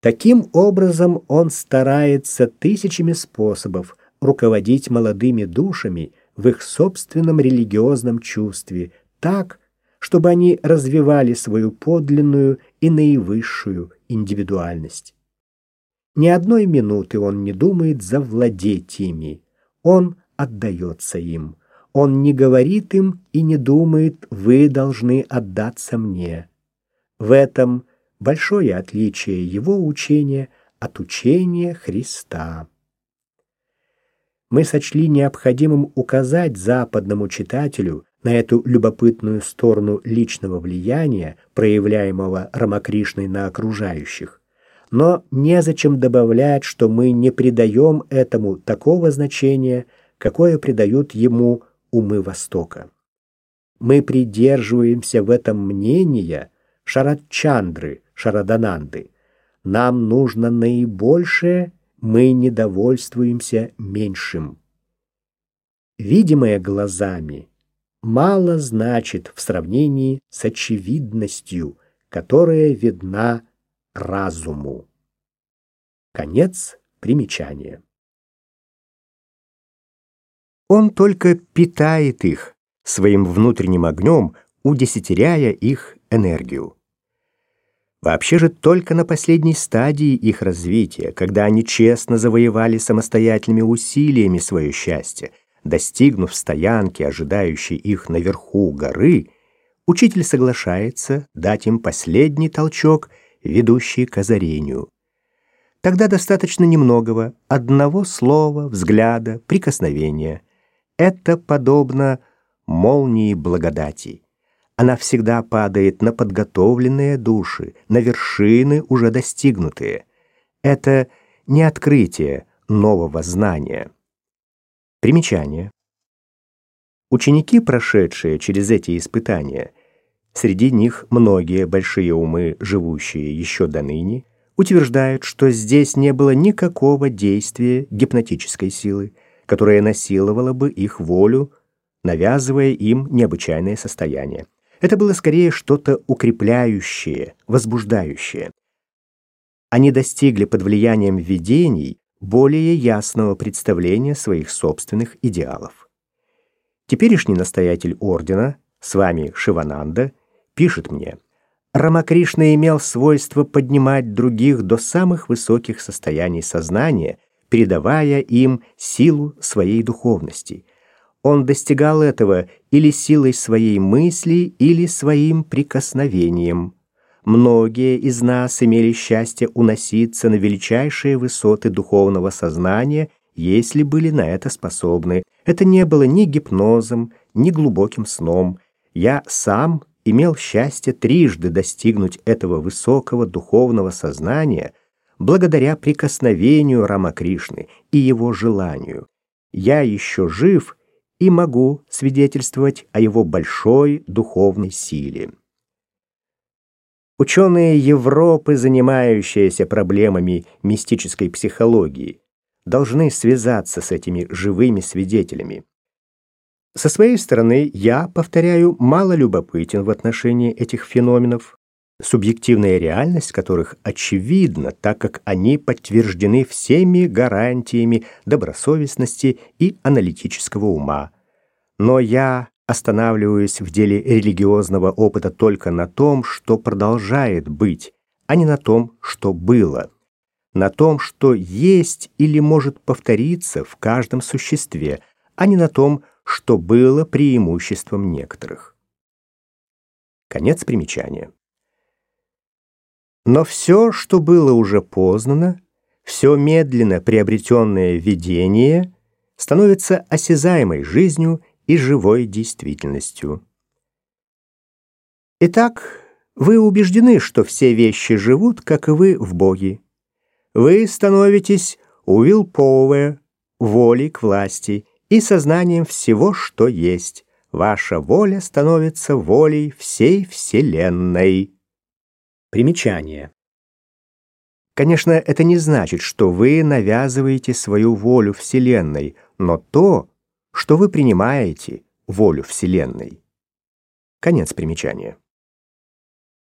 Таким образом он старается тысячами способов руководить молодыми душами в их собственном религиозном чувстве так, чтобы они развивали свою подлинную и наивысшую индивидуальность. Ни одной минуты он не думает завладеть ими, он отдается им. Он не говорит им и не думает «вы должны отдаться мне». В этом большое отличие его учения от учения Христа. Мы сочли необходимым указать западному читателю на эту любопытную сторону личного влияния, проявляемого Рамакришной на окружающих. Но незачем добавлять, что мы не придаем этому такого значения, какое придают ему умы Востока. Мы придерживаемся в этом мнения Шарадчандры, Шарадананды. Нам нужно наибольшее, мы недовольствуемся меньшим. Видимое глазами мало значит в сравнении с очевидностью, которая видна разуму. Конец примечания. Он только питает их своим внутренним огнем, удесятеряя их энергию. Вообще же только на последней стадии их развития, когда они честно завоевали самостоятельными усилиями свое счастье, достигнув стоянки, ожидающей их наверху горы, учитель соглашается дать им последний толчок, ведущий к озарению. Тогда достаточно немногого, одного слова, взгляда, прикосновения – это подобно молнии благодати. Она всегда падает на подготовленные души, на вершины, уже достигнутые. Это не открытие нового знания. Примечание. Ученики, прошедшие через эти испытания, среди них многие большие умы, живущие еще до ныне, утверждают, что здесь не было никакого действия гипнотической силы, которое насиловало бы их волю, навязывая им необычайное состояние. Это было скорее что-то укрепляющее, возбуждающее. Они достигли под влиянием видений более ясного представления своих собственных идеалов. Теперешний настоятель ордена, с вами Шивананда, пишет мне, Рамакришна имел свойство поднимать других до самых высоких состояний сознания – передавая им силу своей духовности. Он достигал этого или силой своей мысли, или своим прикосновением. Многие из нас имели счастье уноситься на величайшие высоты духовного сознания, если были на это способны. Это не было ни гипнозом, ни глубоким сном. Я сам имел счастье трижды достигнуть этого высокого духовного сознания – благодаря прикосновению Рамакришны и его желанию. Я еще жив и могу свидетельствовать о его большой духовной силе. Ученые Европы, занимающиеся проблемами мистической психологии, должны связаться с этими живыми свидетелями. Со своей стороны, я, повторяю, мало любопытен в отношении этих феноменов, субъективная реальность которых очевидна, так как они подтверждены всеми гарантиями добросовестности и аналитического ума. Но я останавливаюсь в деле религиозного опыта только на том, что продолжает быть, а не на том, что было, на том, что есть или может повториться в каждом существе, а не на том, что было преимуществом некоторых. Конец примечания. Но все, что было уже познано, все медленно приобретенное видение становится осязаемой жизнью и живой действительностью. Итак, вы убеждены, что все вещи живут, как и вы в Боге. Вы становитесь увилповые волей к власти и сознанием всего, что есть. Ваша воля становится волей всей Вселенной. Примечание. Конечно, это не значит, что вы навязываете свою волю Вселенной, но то, что вы принимаете волю Вселенной. Конец примечания.